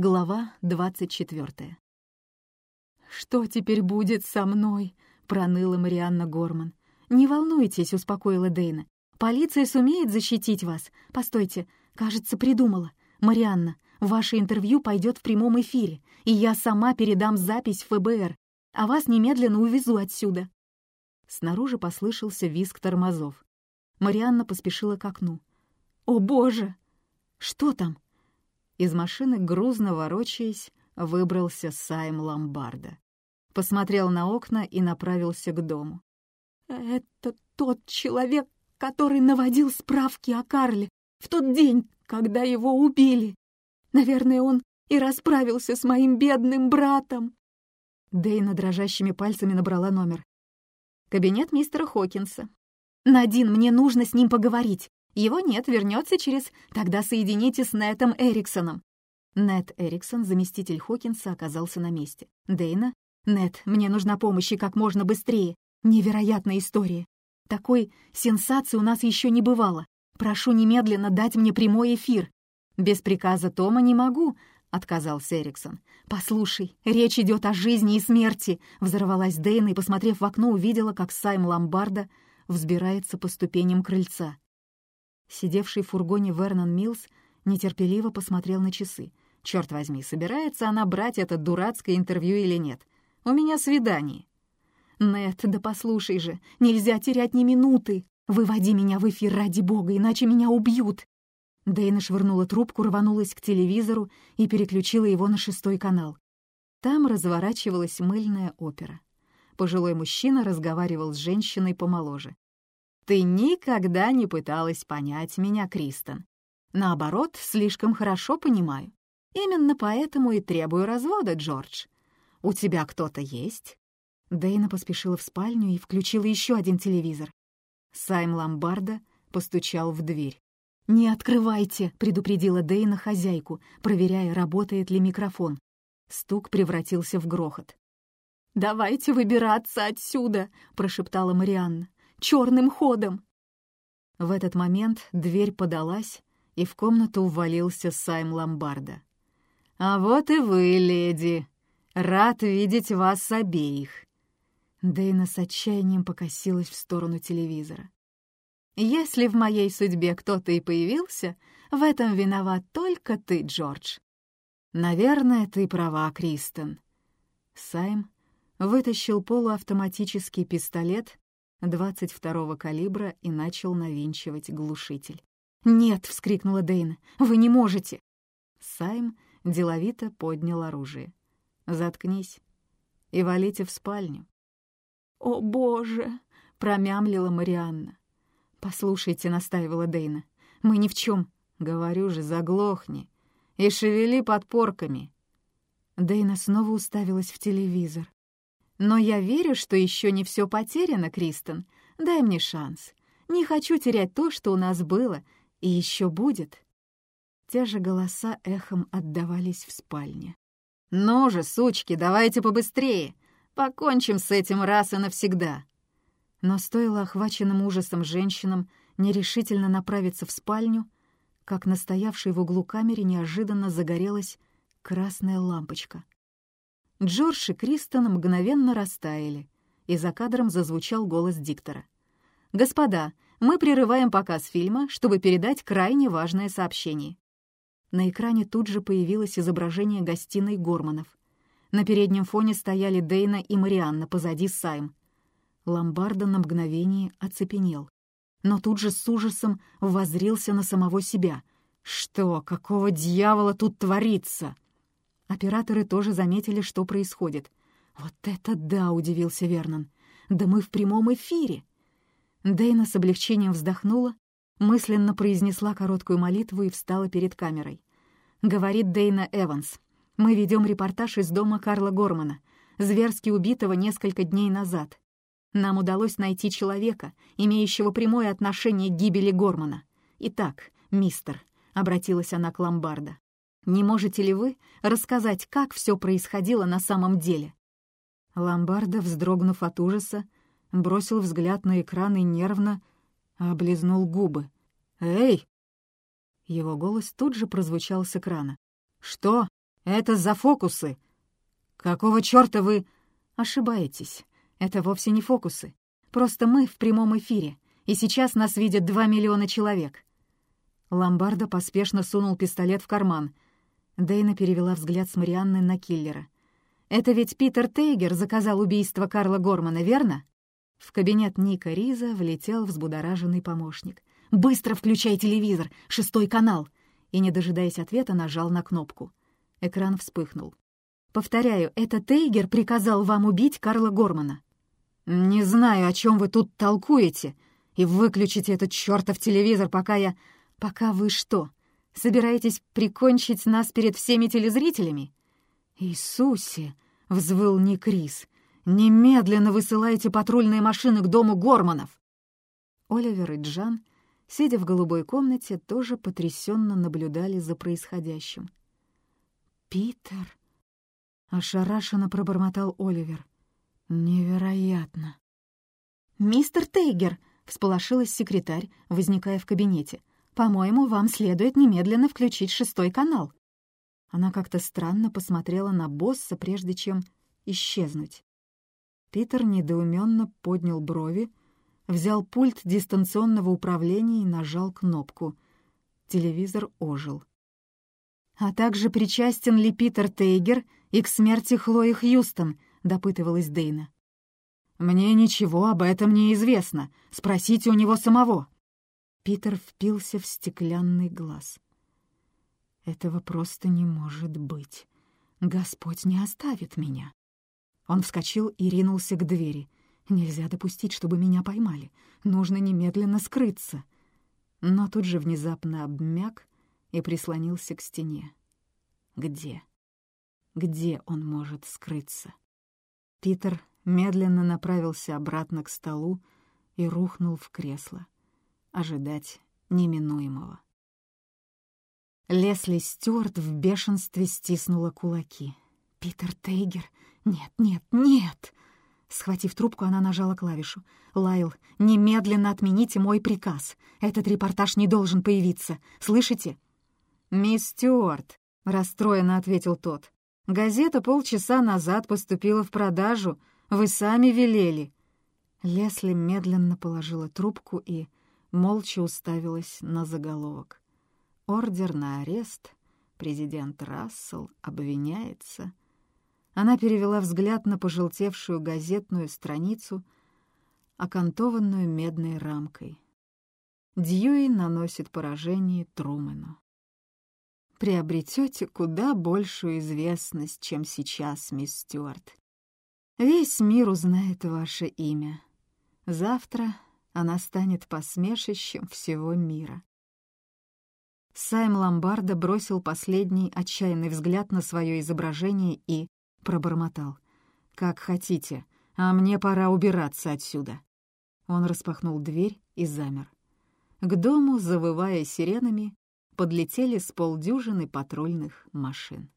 Глава 24. «Что теперь будет со мной?» — проныла Марианна Горман. «Не волнуйтесь», — успокоила Дейна. «Полиция сумеет защитить вас. Постойте, кажется, придумала. Марианна, ваше интервью пойдет в прямом эфире, и я сама передам запись в ФБР, а вас немедленно увезу отсюда». Снаружи послышался визг тормозов. Марианна поспешила к окну. «О, боже! Что там?» Из машины, грузно ворочаясь, выбрался Сайм Ломбарда. Посмотрел на окна и направился к дому. «Это тот человек, который наводил справки о Карле в тот день, когда его убили. Наверное, он и расправился с моим бедным братом». Дейна дрожащими пальцами набрала номер. «Кабинет мистера Хокинса. Надин, мне нужно с ним поговорить. Его нет, вернется через... Тогда соедините с Нэтом Эриксоном». Нэт Эриксон, заместитель Хокинса, оказался на месте. «Дейна? Нэт, мне нужна помощь и как можно быстрее. Невероятная история. Такой сенсации у нас еще не бывало. Прошу немедленно дать мне прямой эфир». «Без приказа Тома не могу», — отказался Эриксон. «Послушай, речь идет о жизни и смерти», — взорвалась Дейна и, посмотрев в окно, увидела, как Сайм Ломбарда взбирается по ступеням крыльца. Сидевший в фургоне Вернон Милс нетерпеливо посмотрел на часы. Черт возьми, собирается она брать это дурацкое интервью или нет? У меня свидание. Нет, да послушай же, нельзя терять ни минуты. Выводи меня в эфир ради бога, иначе меня убьют. Дэйна швырнула трубку, рванулась к телевизору и переключила его на шестой канал. Там разворачивалась мыльная опера. Пожилой мужчина разговаривал с женщиной помоложе. Ты никогда не пыталась понять меня, Кристен. Наоборот, слишком хорошо понимаю. Именно поэтому и требую развода, Джордж. У тебя кто-то есть?» Дейна поспешила в спальню и включила еще один телевизор. Сайм Ломбарда постучал в дверь. «Не открывайте!» — предупредила Дейна хозяйку, проверяя, работает ли микрофон. Стук превратился в грохот. «Давайте выбираться отсюда!» — прошептала Марианна черным ходом!» В этот момент дверь подалась, и в комнату ввалился Сайм Ломбарда. «А вот и вы, леди! Рад видеть вас обеих!» Дэйна с отчаянием покосилась в сторону телевизора. «Если в моей судьбе кто-то и появился, в этом виноват только ты, Джордж». «Наверное, ты права, Кристен». Сайм вытащил полуавтоматический пистолет 22-го калибра и начал навинчивать глушитель. «Нет!» — вскрикнула Дейна. «Вы не можете!» Сайм деловито поднял оружие. «Заткнись и валите в спальню». «О, Боже!» — промямлила Марианна. «Послушайте», — настаивала Дейна. «Мы ни в чем. «Говорю же, заглохни и шевели подпорками». Дейна снова уставилась в телевизор. Но я верю, что еще не все потеряно, Кристен. Дай мне шанс. Не хочу терять то, что у нас было и еще будет. Те же голоса эхом отдавались в спальне. «Ну же, сучки, давайте побыстрее! Покончим с этим раз и навсегда!» Но стоило охваченным ужасом женщинам нерешительно направиться в спальню, как настоявшей в углу камере неожиданно загорелась красная лампочка — Джордж и Кристен мгновенно растаяли, и за кадром зазвучал голос диктора. «Господа, мы прерываем показ фильма, чтобы передать крайне важное сообщение». На экране тут же появилось изображение гостиной Горманов. На переднем фоне стояли Дейна и Марианна, позади Сайм. Ломбарда на мгновение оцепенел, но тут же с ужасом воззрился на самого себя. «Что, какого дьявола тут творится?» Операторы тоже заметили, что происходит. «Вот это да!» — удивился Вернон. «Да мы в прямом эфире!» Дейна с облегчением вздохнула, мысленно произнесла короткую молитву и встала перед камерой. Говорит Дейна Эванс. «Мы ведем репортаж из дома Карла Гормана, зверски убитого несколько дней назад. Нам удалось найти человека, имеющего прямое отношение к гибели Гормана. Итак, мистер», — обратилась она к Ломбарда, не можете ли вы рассказать, как все происходило на самом деле?» Ломбардо, вздрогнув от ужаса, бросил взгляд на экран и нервно облизнул губы. «Эй!» Его голос тут же прозвучал с экрана. «Что? Это за фокусы. Какого чёрта вы... Ошибаетесь. Это вовсе не фокусы. Просто мы в прямом эфире, и сейчас нас видят два миллиона человек. Ломбардо поспешно сунул пистолет в карман. Дейна перевела взгляд с Марианны на киллера. «Это ведь Питер Тейгер заказал убийство Карла Гормана, верно?» В кабинет Ника Риза влетел взбудораженный помощник. «Быстро включай телевизор! Шестой канал!» И, не дожидаясь ответа, нажал на кнопку. Экран вспыхнул. «Повторяю, это Тейгер приказал вам убить Карла Гормана». «Не знаю, о чем вы тут толкуете, и выключите этот чертов телевизор, пока я...» «Пока вы что, собираетесь прикончить нас перед всеми телезрителями?» «Иисусе!» — взвыл Ник Рис. «Немедленно высылайте патрульные машины к дому Горманов!» Оливер и Джан, сидя в голубой комнате, тоже потрясенно наблюдали за происходящим. «Питер!» — ошарашенно пробормотал Оливер. «Невероятно!» «Мистер Тейгер!» — всполошилась секретарь, возникая в кабинете. По-моему, вам следует немедленно включить шестой канал». Она как-то странно посмотрела на босса, прежде чем исчезнуть. Питер недоуменно поднял брови, взял пульт дистанционного управления и нажал кнопку. Телевизор ожил. «А также причастен ли Питер Тейгер и к смерти Хлои Хьюстон?» — допытывалась Дейна. «Мне ничего об этом не известно. Спросите у него самого». Питер впился в стеклянный глаз. «Этого просто не может быть. Господь не оставит меня». Он вскочил и ринулся к двери. «Нельзя допустить, чтобы меня поймали. Нужно немедленно скрыться». Но тут же внезапно обмяк и прислонился к стене. Где? Где он может скрыться? Питер медленно направился обратно к столу и рухнул в кресло ожидать неминуемого. Лесли Стюарт в бешенстве стиснула кулаки. «Питер Тейгер! Нет, нет, нет!» Схватив трубку, она нажала клавишу. «Лайл, немедленно отмените мой приказ. Этот репортаж не должен появиться. Слышите?» «Мисс Стюарт», — расстроенно ответил тот. «Газета полчаса назад поступила в продажу. Вы сами велели». Лесли медленно положила трубку и молча уставилась на заголовок. Ордер на арест, президент Рассел обвиняется. Она перевела взгляд на пожелтевшую газетную страницу, окантованную медной рамкой. Дьюи наносит поражение Трумэну. Приобретете куда большую известность, чем сейчас, мисс Стюарт. Весь мир узнает ваше имя. Завтра она станет посмешищем всего мира. Сайм Ломбардо бросил последний отчаянный взгляд на свое изображение и пробормотал. «Как хотите, а мне пора убираться отсюда». Он распахнул дверь и замер. К дому, завывая сиренами, подлетели с полдюжины патрульных машин.